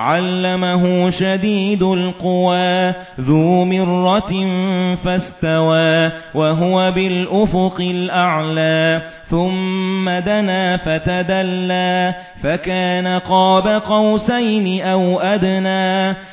عَلَّمَهُ شَدِيدُ الْقُوَى ذُو مِرَّةٍ فَاسْتَوَى وَهُوَ بِالْأُفُقِ الْأَعْلَى. ثُمَّ دَنَا فَتَدَلَّى فَكَانَ قَابَ قَوْسَيْنِ أَوْ أَدْنَى.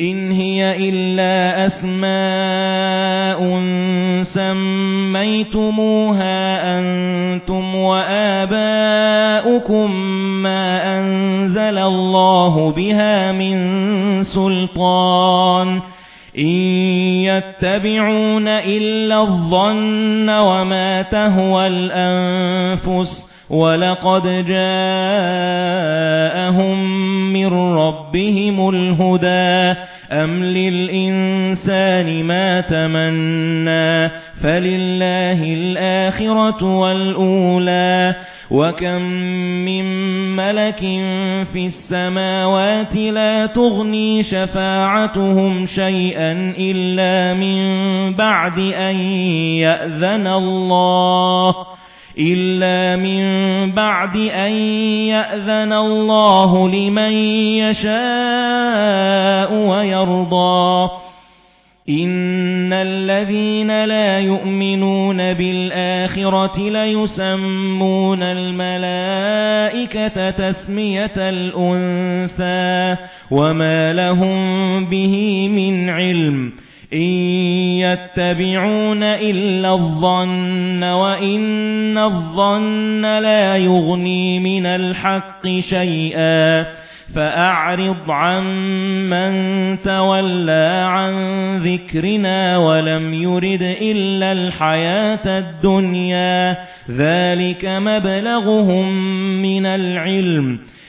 إِنْ هِيَ إِلَّا أَسْمَاءٌ سَمَّيْتُمُوهَا أَنْتُمْ وَآبَاؤُكُمْ مَا أَنزَلَ اللَّهُ بِهَا مِنْ سُلْطَانٍ إِنْ يَتَّبِعُونَ إِلَّا الظَّنَّ وَمَا تَهْوَى الْأَنفُسُ وَلَقَدْ جَاءَهُم مِّن رَّبِّهِمُ الْهُدَىٰ أَمْ لِلْإِنسَانِ مَا تَمَنَّىٰ فَلِلَّهِ الْآخِرَةُ وَالْأُولَىٰ وَكَم مِّن مَّلَكٍ فِي السَّمَاوَاتِ لَا تُغْنِي شَفَاعَتُهُمْ شَيْئًا إِلَّا مِن بَعْدِ أَن يَأْذَنَ اللَّهُ إِلَّا مِن بَعْدِ أَن يَأْذَنَ اللَّهُ لِمَن يَشَاءُ وَيَرْضَى. إِنَّ الَّذِينَ لَا يُؤْمِنُونَ بِالْآخِرَةِ لَيُسَمُّونَ الْمَلَائِكَةَ تَسْمِيَةَ الْأُنثَى وَمَا لَهُم بِهِ مِنْ عِلْمٍ إِن يَتَّبِعُونَ إِلَّا الظَّنَّ وَإِنَّ الظَّنَّ لَا يُغْنِي مِنَ الْحَقِّ شَيْئًا فَأَعْرِضْ عَن مَّن تَوَلَّى عَن ذِكْرِنَا وَلَمْ يُرِدْ إِلَّا الْحَيَاةَ الدُّنْيَا ذَلِكَ مَبْلَغُهُم مِّنَ الْعِلْمِ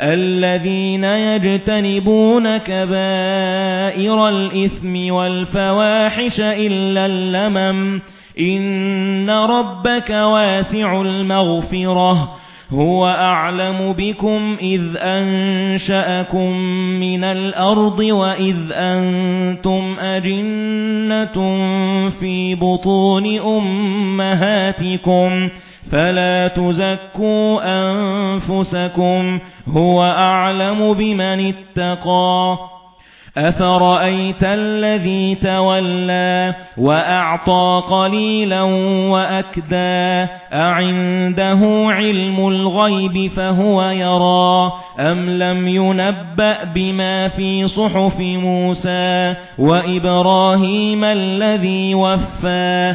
الَّذِينَ يَجْتَنِبُونَ كَبَائِرَ الْإِثْمِ وَالْفَوَاحِشَ إِلَّا اللَّمَمَ. إِنَّ رَبَّكَ وَاسِعُ الْمَغْفِرَةِ. هُوَ أَعْلَمُ بِكُمْ إِذْ أَنشَأَكُم مِّنَ الْأَرْضِ وَإِذْ أَنتُمْ أَجِنَّةٌ فِي بُطُونِ أُمَّهَاتِكُمْ. فَلَا تُزَكُّوا أَنفُسَكُمْ هُوَ أَعْلَمُ بِمَنِ اتَّقَى. أَفَرَأَيْتَ الَّذِي تَوَلَّى وَأَعْطَى قَلِيلًا وَأَكْدَى أَعِندَهُ عِلْمُ الْغَيْبِ فَهُوَ يَرَى. أَمْ لَمْ يُنَبَّأْ بِمَا فِي صُحُفِ مُوسَى وَإِبْرَاهِيمَ الَّذِي وَفَّى؟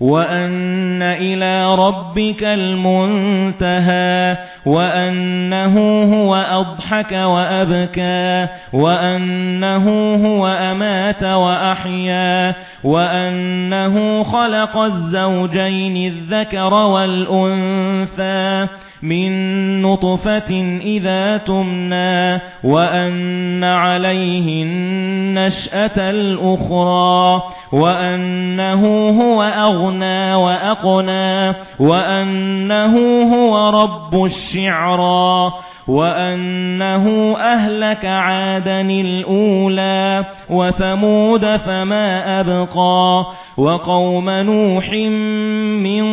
وَأَنَّ إِلَى رَبِّكَ الْمُنتَهَى وَأَنَّهُ هُوَ أَضْحَكَ وَأَبْكَى وَأَنَّهُ هُوَ أَمَاتَ وَأَحْيَا وَأَنَّهُ خَلَقَ الزَّوْجَيْنِ الذَّكَرَ وَالْأُنثَى مِنْ نُطْفَةٍ إِذَا تُمْنَى وَأَنَّ عَلَيْهِ النَّشْأَةَ الْأُخْرَى وَأَنَّهُ هُوَ أَغْنَى وَأَقْنَى وَأَنَّهُ هُوَ رَبُّ الشِّعْرَى وَأَنَّهُ أَهْلَكَ عَادًا الْأُولَى وَثَمُودَ فَمَا أَبْقَى وَقَوْمَ نُوحٍ مِنْ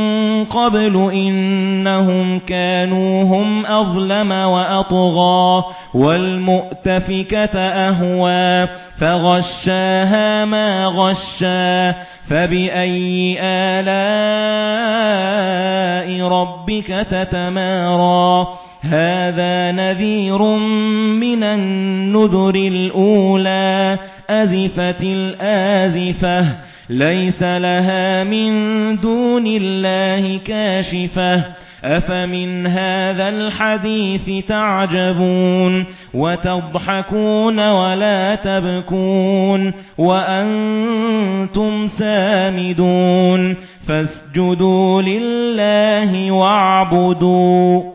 قَبْلُ إِنَّهُمْ كَانُوا هُمْ أَظْلَمَ وَأَطْغَى وَالْمُؤْتَفِكَةَ أَهْوَى فَغَشَّاهَا مَا غَشَّى فَبِأَيِّ آلَاءِ رَبِّكَ تَتَمَارَى هَذَا نَذِيرٌ مِنَ النُّذُرِ الْأُولَى أَزِفَتِ الْآزِفَةُ لَيْسَ لَهَا مِن دُونِ اللَّهِ كَاشِفَةٌ. أَفَمِنْ هَذَا الْحَدِيثِ تَعْجَبُونَ؟ وَتَضْحَكُونَ وَلَا تَبْكُونَ؟ وَأَنْتُمْ سَامِدُونَ؟ فَاسْجُدُوا لِلَّهِ وَاعْبُدُوا.